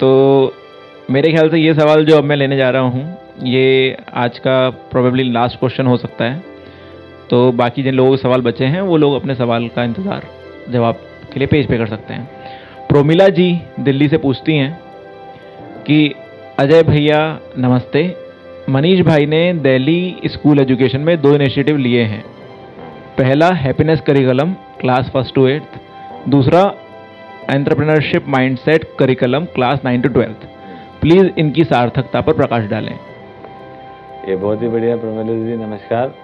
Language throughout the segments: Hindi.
तो मेरे ख्याल से ये सवाल जो अब मैं लेने जा रहा हूँ, ये आज का प्रोबेबली लास्ट क्वेश्चन हो सकता है। तो बाकी जिन लोगों के सवाल बचे हैं, वो लोग अपने सवाल का इंतज़ार, जवाब के लिए पेज पे कर सकते हैं। प्रोमिला जी दिल्ली से पूछती हैं कि, अजय भैया, नमस्ते। मनीष भाई ने दिल्ली स्कूल एजुकेशन में दो इनिशिएटिव लिए हैं। पहला happiness curriculum class first to eighth दूसरा entrepreneurship mindset curriculum class nine to twelfth. Please इनकी सार्थकता पर प्रकाश डालें। ये बहुत ही बढ़िया प्रमिला जी, नमस्कार।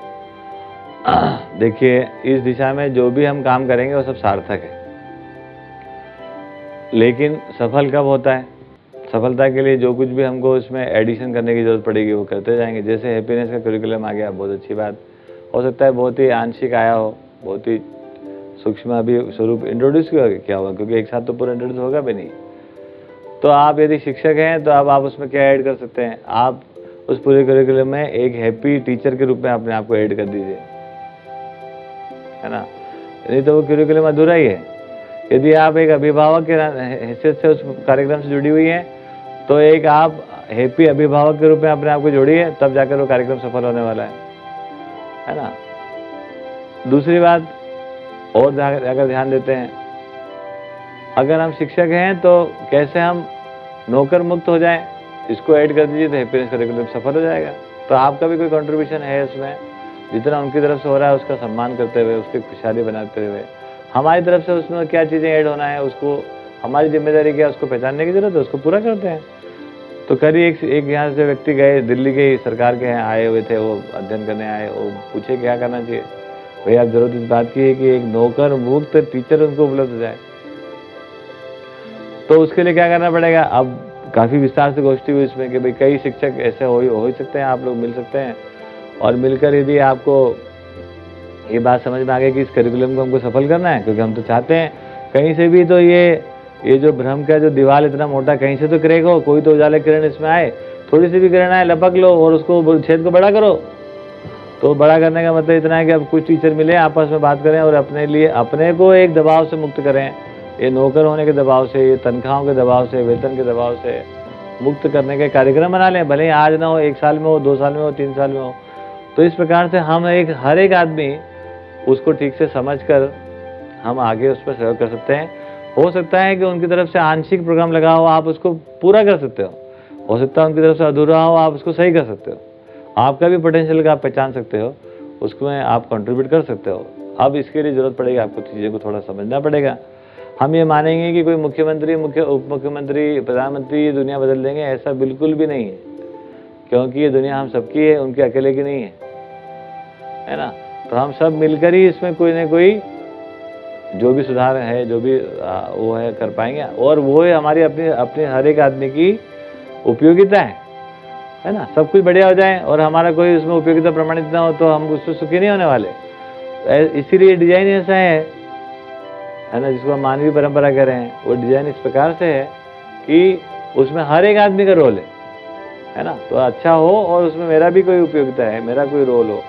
देखिए, इस दिशा में जो भी हम काम करेंगे, वो सब सार्थक है। लेकिन सफल कब होता है? सफलता के लिए जो कुछ भी हमको उसमें एडिशन करने की ज़रूरत पड़ेगी, वो करते जाएँगे। जैसे हैप्पीनेस का करिकुलम आ गया, बहुत अच्छी बात। हो सकता है बहुत ही आंशिक आया हो, बहुत ही सूक्ष्म अभी स्वरूप इंट्रोड्यूस किया हुआ? क्योंकि एक साथ तो पूरा इंट्रोड्यूस होगा भी नहीं। तो आप यदि शिक्षक हैं तो अब आप उसमें क्या ऐड कर सकते हैं? आप उस पूरे करिकुलम में एक हैप्पी टीचर के रूप में अपने आप को ऐड कर दीजिए। है ना? नहीं तो वो करिकुलम अधूरा ही है। यदि आप एक अभिभावक के हैसियत से उस कार्यक्रम से जुड़ी हुई हैं तो एक आप हैप्पी अभिभावक के रूप में अपने आप को जोड़िए तब जाकर वो कार्यक्रम सफल होने वाला है। है ना? दूसरी बात और अगर ध्यान देते हैं। अगर हम शिक्षक हैं तो कैसे हम नौकर मुक्त हो जाएँ? इसको ऐड कर दीजिए तो हैप्पीनेस करिकुलम सफल हो जाएगा। तो आपका भी कोई कंट्रीब्यूशन है उसमें? जितना उनकी तरफ़ से हो रहा है, उसका सम्मान करते हुए, उसकी खुशहाली बनाते हुए। हमारी तरफ़ से उसमें क्या चीज़ें ऐड होना है, उसको, हमारी ज़िम्मेदारी क्या उसको पहचानने की ज़रूरत है, उसको पूरा करते हैं। तो कभी एक एक यहाँ से व्यक्ति गए, दिल्ली के सरकार के यहाँ आए हुए थे, वो अध्ययन करने आए, वो पूछे क्या करना चाहिए। भाई आप ज़रूरत इस बात की है कि एक नौकर मुक्त टीचर उनको उपलब्ध हो जाए तो उसके लिए क्या करना पड़ेगा? अब काफ़ी विस्तार से गोष्ठी हुई इसमें कि भाई कई शिक्षक ऐसे हो हो सकते हैं, आप लोग मिल सकते हैं। और मिलकर यदि आपको ये बात समझ में आ गई कि इस करिकुलम को हमको सफल करना है, क्योंकि हम तो चाहते हैं, कहीं से भी तो ये ये जो भ्रम का जो दीवार इतना मोटा, कहीं से तो क्रैक हो, कोई तो उजाले किरण इसमें आए, थोड़ी सी भी किरण आए, लपक लो और उसको छेद को बड़ा करो। तो बड़ा करने का मतलब इतना है कि अब कुछ टीचर मिले, आपस में बात करें और अपने लिए, अपने को एक दबाव से मुक्त करें। ये नौकर होने के दबाव से, ये तनख्वाहों के दबाव से, वेतन के दबाव से मुक्त करने के कार्यक्रम बना लें। भले ही आज ना हो, एक साल में हो, दो साल में हो, तीन साल में हो। तो इस प्रकार से हम एक, हर एक आदमी उसको ठीक से समझ कर हम आगे उस पर सहयोग कर सकते हैं। हो सकता है कि उनकी तरफ़ से आंशिक प्रोग्राम लगा हो, आप उसको पूरा कर सकते हो। हो सकता है उनकी तरफ़ से अधूरा हो, आप उसको सही कर सकते हो। आपका भी पोटेंशियल का आप पहचान सकते हो, उसमें आप कंट्रीब्यूट कर सकते हो। अब इसके लिए ज़रूरत पड़ेगी, आपको चीज़ें को थोड़ा समझना पड़ेगा। हम ये मानेंगे कि कोई मुख्यमंत्री, मुख्य उप मुख्यमंत्री प्रधानमंत्री ये दुनिया बदल देंगे, ऐसा बिल्कुल भी नहीं है। क्योंकि ये दुनिया हम सबकी है, उनके अकेले की नहीं है। है ना? तो हम सब मिलकर ही इसमें कोई ना कोई, जो भी सुधार है, जो भी वो है, कर पाएँगे। और वो है हमारी अपनी, अपने हर एक आदमी की उपयोगिता है है ना? सब कुछ बढ़िया हो जाए और हमारा कोई उसमें उपयोगिता प्रमाणित ना हो तो हम उससे सुखी नहीं होने वाले। इसीलिए डिज़ाइन ऐसा है है ना, जिसको हम मानवीय परंपरा कह रहे हैं, वो डिज़ाइन इस प्रकार से है कि उसमें हर एक आदमी का रोल है है ना? तो अच्छा हो और उसमें मेरा भी कोई उपयोगिता है, मेरा कोई रोल हो,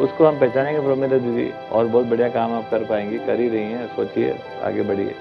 उसको हम पहचानेंगे प्रोमिता दीदी और बहुत बढ़िया काम आप कर पाएँगी, कर ही रही हैं, सोचिए, आगे बढ़िए।